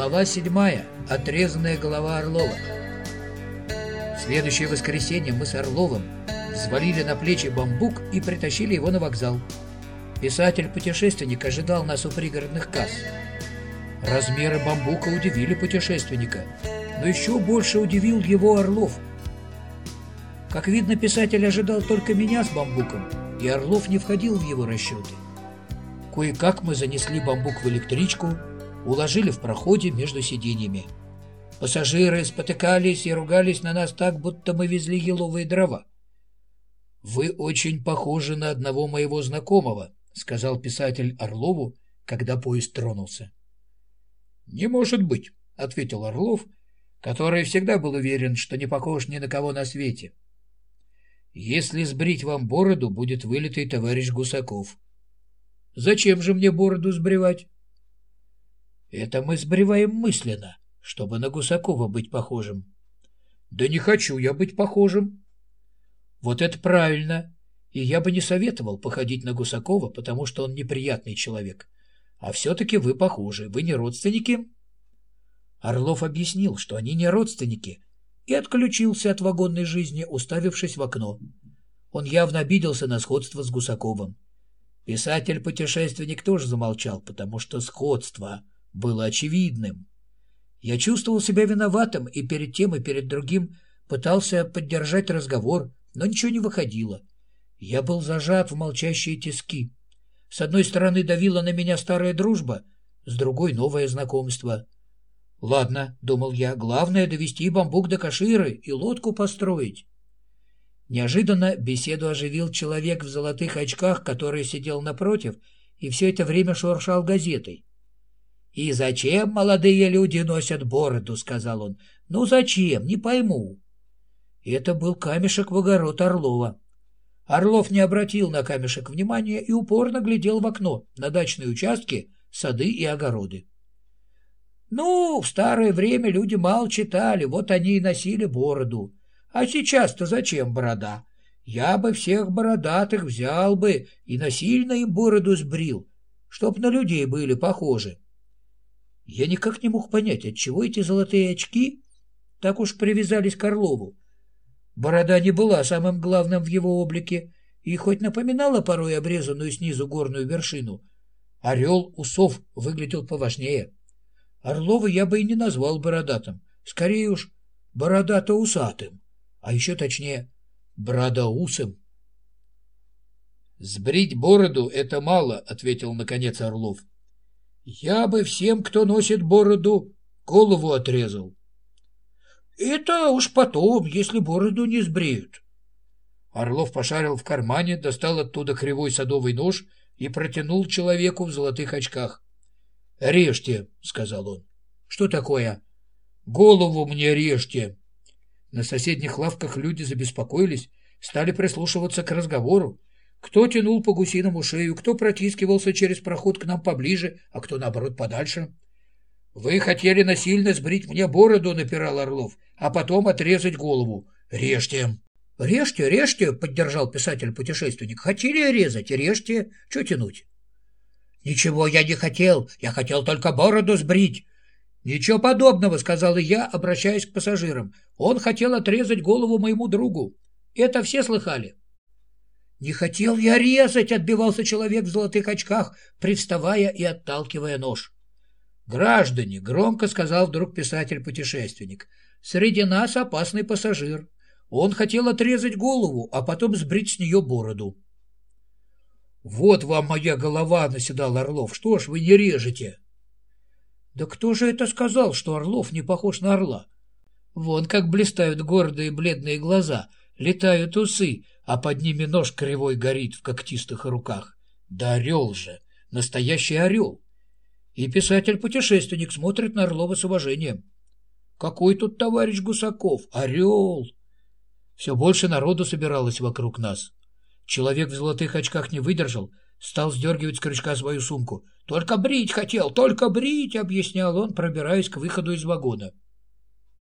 Глава седьмая. Отрезанная голова Орлова. В следующее воскресенье мы с Орловым взвалили на плечи бамбук и притащили его на вокзал. Писатель-путешественник ожидал нас у пригородных касс. Размеры бамбука удивили путешественника, но еще больше удивил его Орлов. Как видно, писатель ожидал только меня с бамбуком, и Орлов не входил в его расчеты. Кое-как мы занесли бамбук в электричку, уложили в проходе между сиденьями. Пассажиры спотыкались и ругались на нас так, будто мы везли еловые дрова. «Вы очень похожи на одного моего знакомого», — сказал писатель Орлову, когда поезд тронулся. «Не может быть», — ответил Орлов, который всегда был уверен, что не похож ни на кого на свете. «Если сбрить вам бороду, будет вылитый товарищ Гусаков». «Зачем же мне бороду сбривать?» Это мы сбриваем мысленно, чтобы на Гусакова быть похожим. Да не хочу я быть похожим. Вот это правильно. И я бы не советовал походить на Гусакова, потому что он неприятный человек. А все-таки вы похожи. Вы не родственники? Орлов объяснил, что они не родственники, и отключился от вагонной жизни, уставившись в окно. Он явно обиделся на сходство с Гусаковым. Писатель-путешественник тоже замолчал, потому что сходство было очевидным. Я чувствовал себя виноватым и перед тем, и перед другим пытался поддержать разговор, но ничего не выходило. Я был зажат в молчащие тиски. С одной стороны давила на меня старая дружба, с другой — новое знакомство. «Ладно», — думал я, — «главное — довести бамбук до Каширы и лодку построить». Неожиданно беседу оживил человек в золотых очках, который сидел напротив и все это время шуршал газетой. «И зачем молодые люди носят бороду?» — сказал он. «Ну зачем? Не пойму». Это был камешек в огород Орлова. Орлов не обратил на камешек внимания и упорно глядел в окно на дачные участки, сады и огороды. Ну, в старое время люди мало читали, вот они и носили бороду. А сейчас-то зачем борода? Я бы всех бородатых взял бы и насильно им бороду сбрил, чтоб на людей были похожи. Я никак не мог понять, отчего эти золотые очки так уж привязались к Орлову. Борода не была самым главным в его облике, и хоть напоминала порой обрезанную снизу горную вершину, орел усов выглядел поважнее. Орлова я бы и не назвал бородатым, скорее уж бородато-усатым, а еще точнее бродоусым. «Сбрить бороду — это мало», — ответил наконец Орлов. Я бы всем, кто носит бороду, голову отрезал. Это уж потом, если бороду не сбреют. Орлов пошарил в кармане, достал оттуда кривой садовый нож и протянул человеку в золотых очках. «Режьте», — сказал он. «Что такое?» «Голову мне режьте». На соседних лавках люди забеспокоились, стали прислушиваться к разговору. Кто тянул по гусиному шею, кто протискивался через проход к нам поближе, а кто, наоборот, подальше. «Вы хотели насильно сбрить мне бороду», — напирал Орлов, «а потом отрезать голову. Режьте». «Режьте, режьте», — поддержал писатель-путешественник. «Хотели резать, режьте. Что тянуть?» «Ничего я не хотел. Я хотел только бороду сбрить». «Ничего подобного», — сказал я, обращаясь к пассажирам. «Он хотел отрезать голову моему другу. Это все слыхали?» «Не хотел я резать!» — отбивался человек в золотых очках, привставая и отталкивая нож. «Граждане!» — громко сказал вдруг писатель-путешественник. «Среди нас опасный пассажир. Он хотел отрезать голову, а потом сбрить с нее бороду». «Вот вам моя голова!» — наседал Орлов. «Что ж вы не режете?» «Да кто же это сказал, что Орлов не похож на орла? Вон как блистают гордые бледные глаза, летают усы, а под ними нож кривой горит в когтистых руках. Да орел же! Настоящий орел! И писатель-путешественник смотрит на Орлова с уважением. Какой тут товарищ Гусаков? Орел! Все больше народу собиралось вокруг нас. Человек в золотых очках не выдержал, стал сдергивать с крючка свою сумку. «Только брить хотел, только брить!» — объяснял он, пробираясь к выходу из вагона.